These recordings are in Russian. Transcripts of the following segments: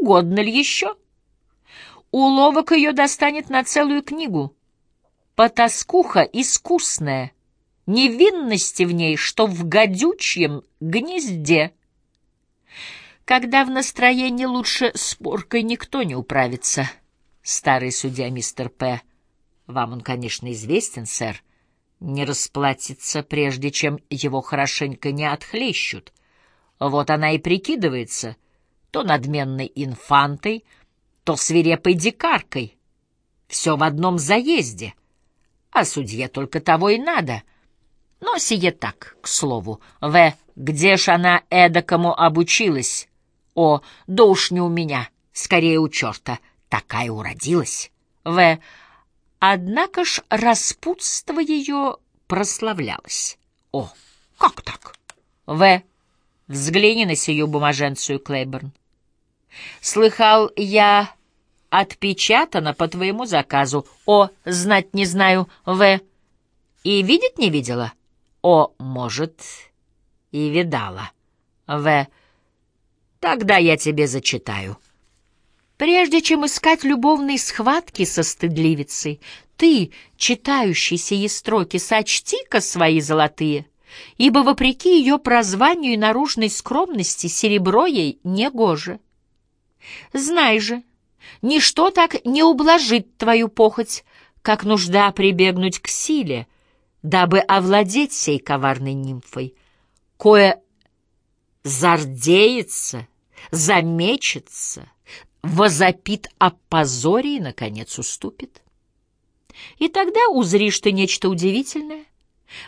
угодно ли еще? Уловок ее достанет на целую книгу. Потаскуха искусная, невинности в ней, что в гадючьем гнезде. Когда в настроении лучше споркой никто не управится. Старый судья мистер П. Вам он, конечно, известен, сэр. Не расплатится, прежде чем его хорошенько не отхлещут. Вот она и прикидывается то надменной инфантой, то свирепой дикаркой. Все в одном заезде. А судье только того и надо. Но сие так, к слову. В. Где ж она эдакому обучилась? О, да уж не у меня, скорее у черта. Такая уродилась. В. Однако ж распутство ее прославлялось. О, как так? В. Взгляни на сию бумаженцию, Клейборн. Слыхал я отпечатано по твоему заказу. О, знать не знаю, В. И видеть не видела? О, может, и видала. В. Тогда я тебе зачитаю. Прежде чем искать любовные схватки со стыдливицей, ты, читающий сии строки, сочти-ка свои золотые — ибо, вопреки ее прозванию и наружной скромности, серебро ей не гоже. Знай же, ничто так не ублажит твою похоть, как нужда прибегнуть к силе, дабы овладеть сей коварной нимфой, кое зардеется, замечется, возопит о позоре и, наконец, уступит. И тогда узришь ты нечто удивительное,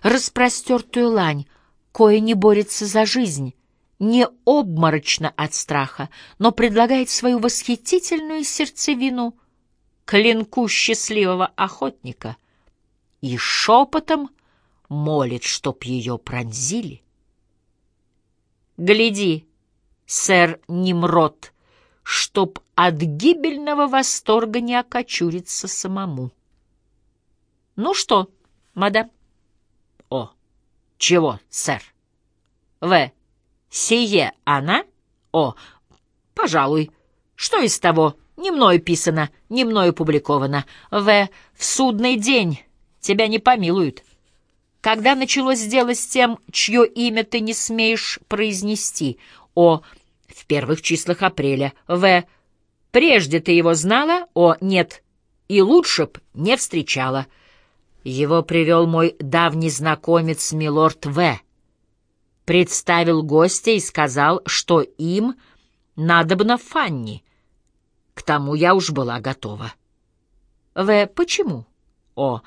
распростертую лань, кое не борется за жизнь, не обморочно от страха, но предлагает свою восхитительную сердцевину клинку счастливого охотника и шепотом молит, чтоб ее пронзили. Гляди, сэр Немрод, чтоб от гибельного восторга не окочуриться самому. Ну что, мадам? О. Чего, сэр? В. Сие она? О. Пожалуй. Что из того? Не мною писано, не мною публиковано. В. В судный день тебя не помилуют. Когда началось дело с тем, чье имя ты не смеешь произнести? О. В первых числах апреля. В. Прежде ты его знала? О. Нет. И лучше б не встречала. Его привел мой давний знакомец милорд В. Представил гостя и сказал, что им надобно Фанни. К тому я уж была готова. В. Почему? О.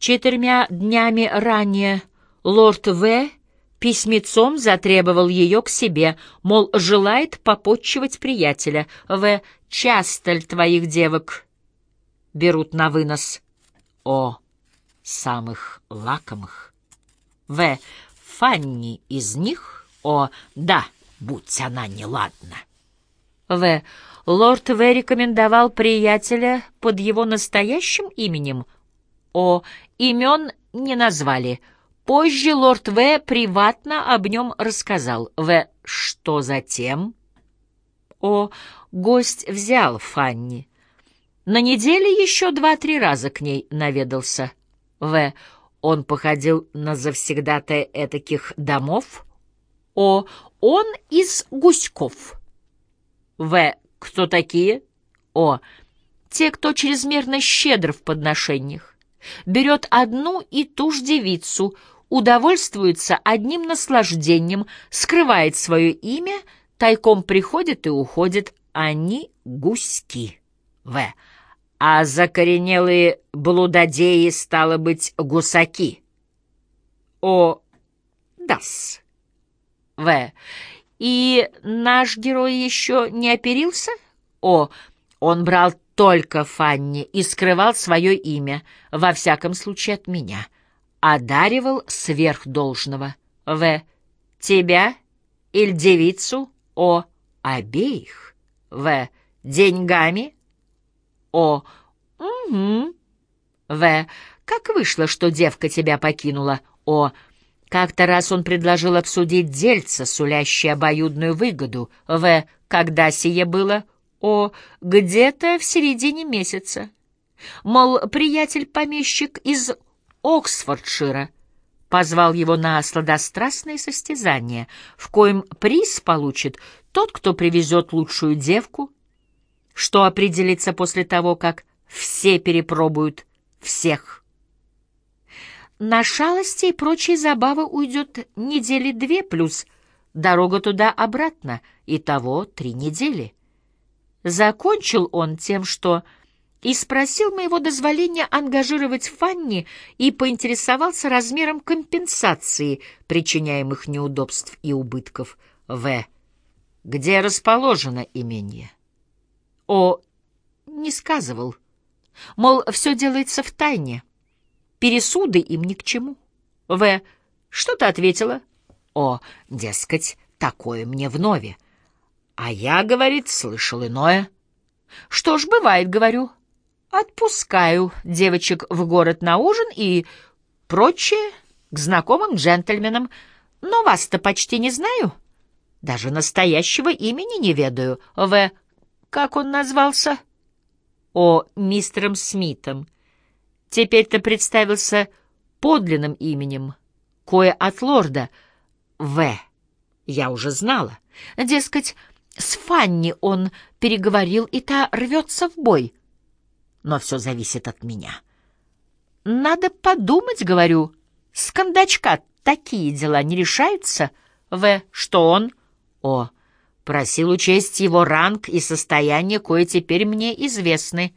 Четырьмя днями ранее лорд В. письмецом затребовал ее к себе, мол, желает попотчевать приятеля. В. Часто ли твоих девок берут на вынос? О самых лакомых. В. Фанни из них? О, да, будь она неладна. В. Лорд В. рекомендовал приятеля под его настоящим именем. О, имен не назвали. Позже лорд В. приватно об нем рассказал. В. Что затем? О, гость взял Фанни. На неделе еще два-три раза к ней наведался. В. Он походил на завсегдатая этаких домов? О. Он из гуськов. В. Кто такие? О. Те, кто чрезмерно щедр в подношениях. Берет одну и ту же девицу, удовольствуется одним наслаждением, скрывает свое имя, тайком приходит и уходит. Они гуськи. В а закоренелые блудодеи, стало быть, гусаки. О, дас. В. И наш герой еще не оперился? О, он брал только Фанни и скрывал свое имя, во всяком случае от меня. Одаривал сверхдолжного. В. Тебя или девицу? О, обеих. В. Деньгами? О. Угу. В. Как вышло, что девка тебя покинула? О. Как-то раз он предложил обсудить дельца, сулящее обоюдную выгоду. В. Когда сие было? О, где-то в середине месяца. Мол, приятель-помещик из Оксфордшира позвал его на сладострастное состязание, в коем приз получит тот, кто привезет лучшую девку, что определится после того, как все перепробуют всех. На шалости и прочие забавы уйдет недели две плюс дорога туда-обратно, и того три недели. Закончил он тем, что и спросил моего дозволения ангажировать Фанни и поинтересовался размером компенсации причиняемых неудобств и убытков. В. Где расположено имение? О. Не сказывал. Мол, все делается в тайне. Пересуды им ни к чему. В. Что-то ответила. О, дескать, такое мне вновь. А я, говорит, слышал иное. Что ж, бывает, говорю. Отпускаю девочек в город на ужин и прочее к знакомым джентльменам. Но вас-то почти не знаю. Даже настоящего имени не ведаю. В. Как он назвался? О, мистером Смитом. Теперь-то представился подлинным именем, кое от лорда. В. Я уже знала. Дескать, с Фанни он переговорил, и та рвется в бой. Но все зависит от меня. Надо подумать, говорю. С кондачка такие дела не решаются. В. Что он? О. Просил учесть его ранг и состояние, кое теперь мне известны.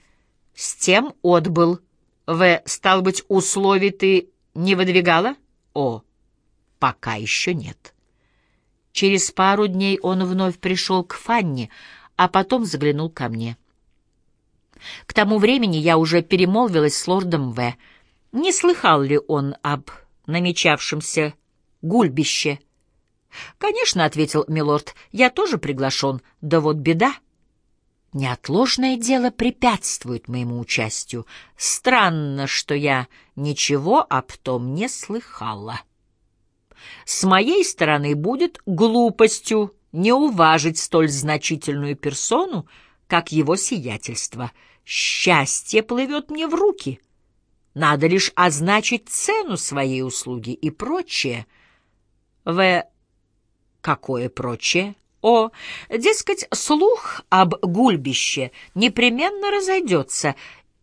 С тем отбыл. В. Стал быть, условий ты не выдвигала? О. Пока еще нет. Через пару дней он вновь пришел к Фанне, а потом заглянул ко мне. К тому времени я уже перемолвилась с лордом В. Не слыхал ли он об намечавшемся гульбище? «Конечно», — ответил милорд, — «я тоже приглашен, да вот беда». Неотложное дело препятствует моему участию. Странно, что я ничего об том не слыхала с моей стороны будет глупостью не уважить столь значительную персону, как его сиятельство. Счастье плывет мне в руки. Надо лишь означить цену своей услуги и прочее. В. Какое прочее? О, дескать, слух об гульбище непременно разойдется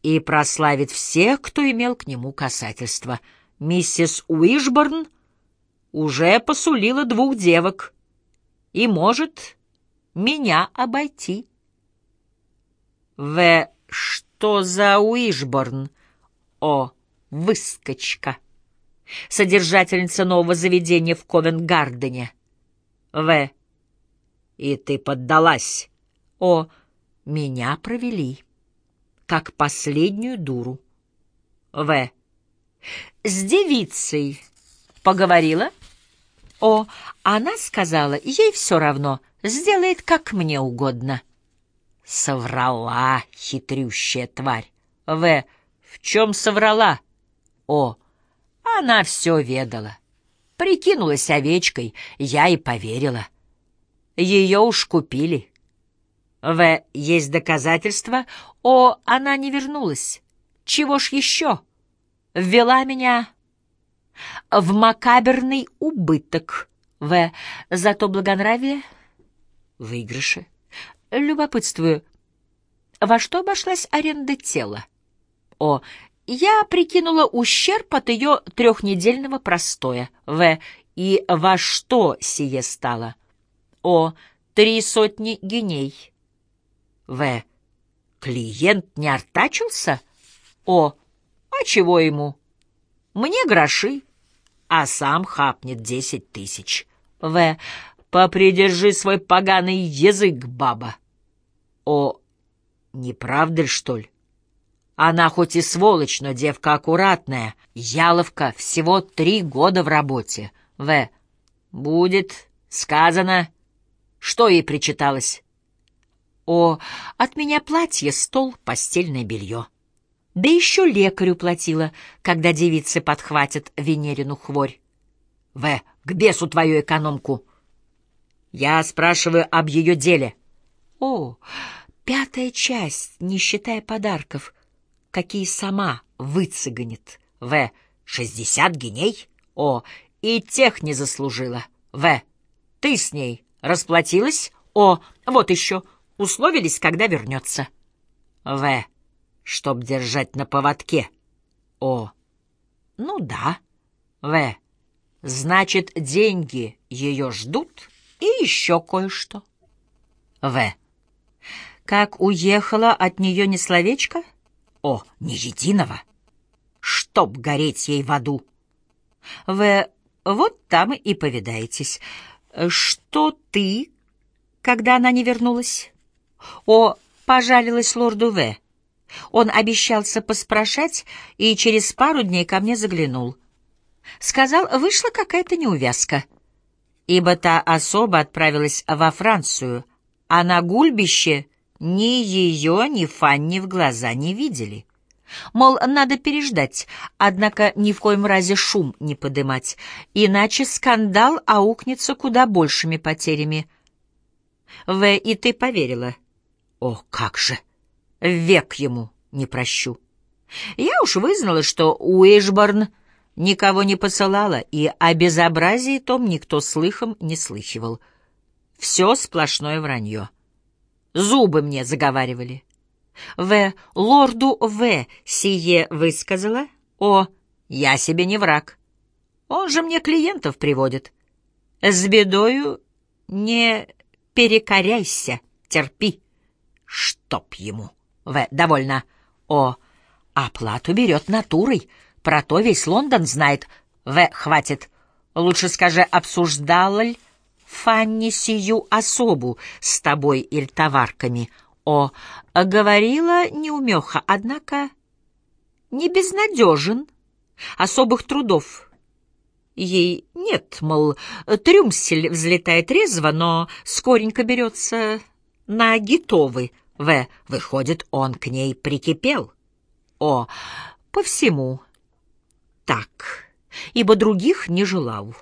и прославит всех, кто имел к нему касательство. Миссис Уишборн уже посулила двух девок и может меня обойти. В. Что за Уишборн? О. Выскочка. Содержательница нового заведения в Ковенгардене. В. И ты поддалась. О. Меня провели. Как последнюю дуру. В. С девицей поговорила? О, она сказала, ей все равно, сделает как мне угодно. Соврала хитрющая тварь. В. В чем соврала? О, она все ведала. Прикинулась овечкой, я и поверила. Ее уж купили. В. Есть доказательства? О, она не вернулась. Чего ж еще? Ввела меня в макаберный убыток, в. Зато благонравие — выигрыши. Любопытствую, во что обошлась аренда тела? О. Я прикинула ущерб от ее трехнедельного простоя. В. И во что сие стало? О. Три сотни геней. В. Клиент не артачился? О. А чего ему? Мне гроши, а сам хапнет десять тысяч. В. Попридержи свой поганый язык, баба. О, не правда что ли? Она хоть и сволочь, но девка аккуратная. Яловка всего три года в работе. В. Будет сказано, что ей причиталось. О, от меня платье, стол, постельное белье. Да еще лекарю платила, когда девицы подхватят Венерину хворь. В, к бесу твою экономку! Я спрашиваю об ее деле. О, Пятая часть, не считая подарков, какие сама выцыганит. В. Шестьдесят геней? О, и тех не заслужила. В. Ты с ней расплатилась? О, вот еще. Условились, когда вернется. В. Чтоб держать на поводке. О. Ну да. В. Значит, деньги ее ждут и еще кое-что. В. Как уехала от нее не словечко? О, ни единого. Чтоб гореть ей в аду. В. Вот там и повидаетесь. Что ты, когда она не вернулась? О, пожалилась лорду В. Он обещался поспрашать и через пару дней ко мне заглянул. Сказал, вышла какая-то неувязка, ибо та особа отправилась во Францию, а на гульбище ни ее, ни Фанни в глаза не видели. Мол, надо переждать, однако ни в коем разе шум не подымать, иначе скандал аукнется куда большими потерями. В, и ты поверила? О, как же! Век ему не прощу. Я уж вызнала, что Уэйшборн никого не посылала, и о безобразии том никто слыхом не слыхивал. Все сплошное вранье. Зубы мне заговаривали. В. Лорду В. сие высказала? О, я себе не враг. Он же мне клиентов приводит. С бедою не перекоряйся, терпи. Чтоб ему. В. Довольно. О, оплату берет натурой. Про то весь Лондон знает. В. Хватит. Лучше скажи, обсуждала ли Фанни сию особу с тобой или товарками? О, говорила неумеха, однако не безнадежен. Особых трудов ей нет, мол, трюмсель взлетает резво, но скоренько берется на гитовы. В. Выходит, он к ней прикипел. О. По всему. Так. Ибо других не желал.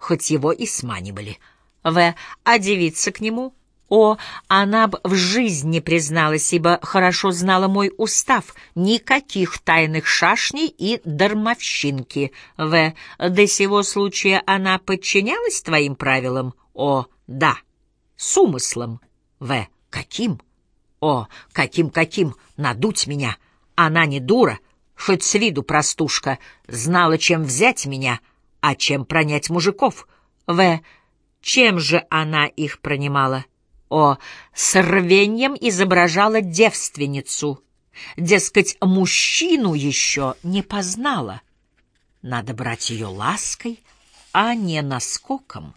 Хоть его и сманивали. В. А девица к нему? О, она б в жизни призналась, ибо хорошо знала мой устав. Никаких тайных шашней и дармовщинки. В. До сего случая она подчинялась твоим правилам? О, да. С умыслом. В. Каким? О, каким-каким, надуть меня. Она не дура, хоть с виду простушка, знала, чем взять меня, а чем пронять мужиков. В. Чем же она их пронимала? О, с рвением изображала девственницу. Дескать, мужчину еще не познала. Надо брать ее лаской, а не наскоком.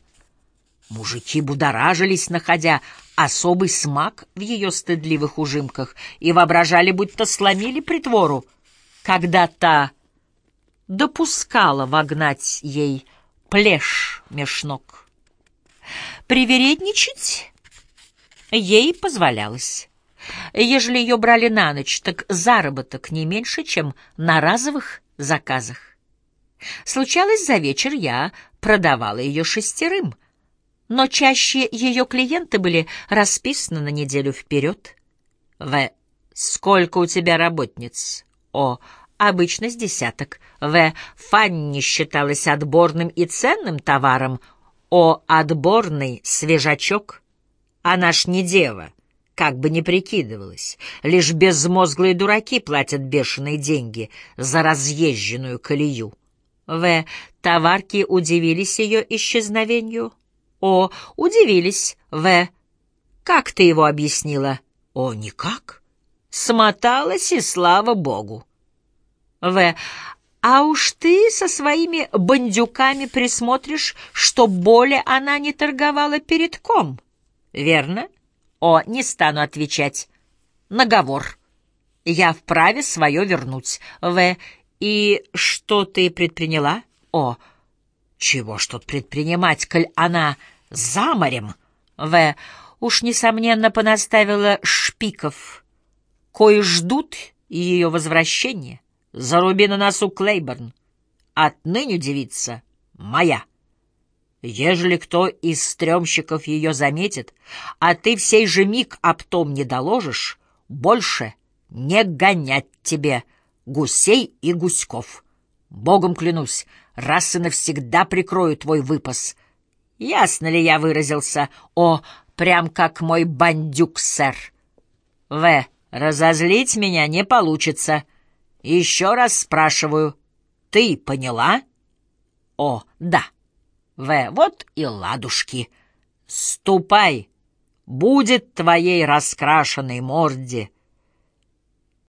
Мужики будоражились, находя особый смак в ее стыдливых ужимках и воображали, будто сломили притвору, когда та допускала вогнать ей плешь меж. Привередничать ей позволялось. Ежели ее брали на ночь, так заработок не меньше, чем на разовых заказах. Случалось, за вечер я продавала ее шестерым — но чаще ее клиенты были расписаны на неделю вперед. В. Сколько у тебя работниц? О. Обычно с десяток. В. Фанни считалась отборным и ценным товаром. О. Отборный свежачок. Она ж не дева, как бы ни прикидывалась. Лишь безмозглые дураки платят бешеные деньги за разъезженную колею. В. Товарки удивились ее исчезновению. О, удивились. В. Как ты его объяснила? О, никак. Смоталась, и слава богу. В. А уж ты со своими бандюками присмотришь, что более она не торговала перед ком. Верно? О, не стану отвечать. Наговор. Я вправе свое вернуть. В. И что ты предприняла? О, чего ж тут предпринимать, коль она за морем. В. Уж, несомненно, понаставила шпиков, кои ждут ее возвращения. Заруби на носу Клейборн. Отныне девица моя. Ежели кто из стрёмщиков ее заметит, а ты в сей же миг об том не доложишь, больше не гонять тебе гусей и гуськов. Богом клянусь, раз и навсегда прикрою твой выпас. Ясно ли я выразился? О, прям как мой бандюк, сэр. В. Разозлить меня не получится. Еще раз спрашиваю. Ты поняла? О, да. В. Вот и ладушки. Ступай. Будет твоей раскрашенной морде —